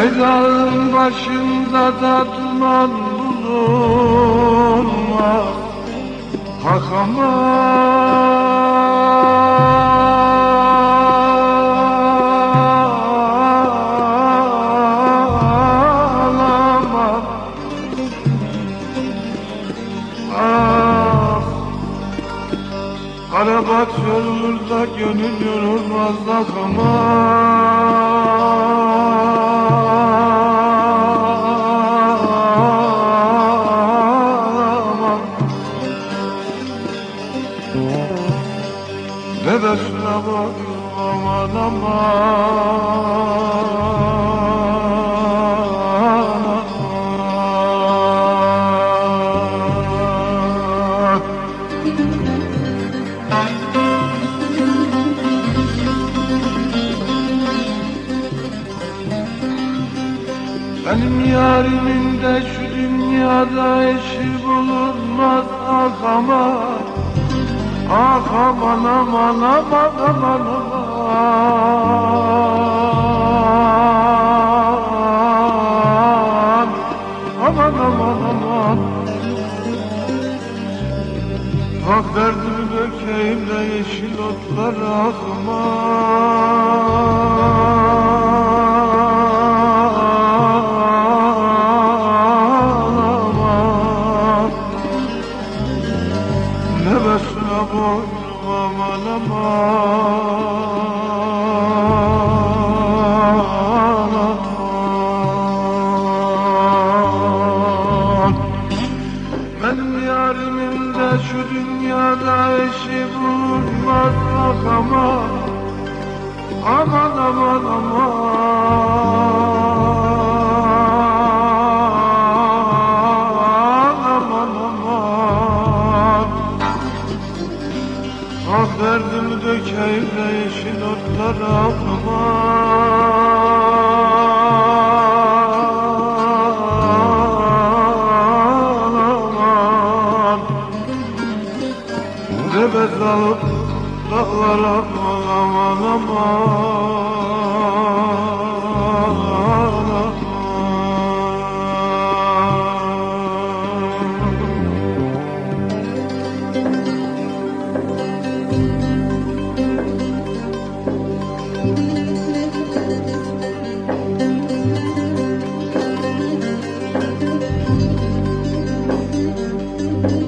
Ey başında da duman bulunmaz. Ah. Karabat yolunda gönül yorulmaz Hakama Benim yarimin de şu dünyada eşi bulunmaz. Ah aman Ah aman aman aman aman. Aman Aman aman. Aman Ah derdimi dökeyim de yeşil otlar aman eşi bulunmaz aman Aman aman aman. Aman aman. Ah derdimi dökeyim de yeşil otlara aman aman aman aman Ah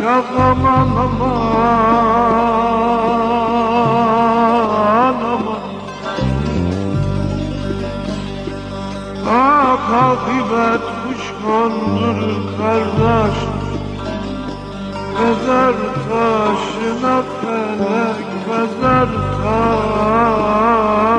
Ah aman aman aman. Ah akıbet kuş kondurur kardeş. Mezar taşına felek Mezar taşına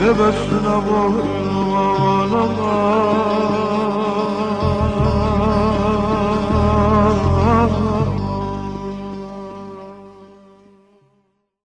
Nefesine boynum aman aman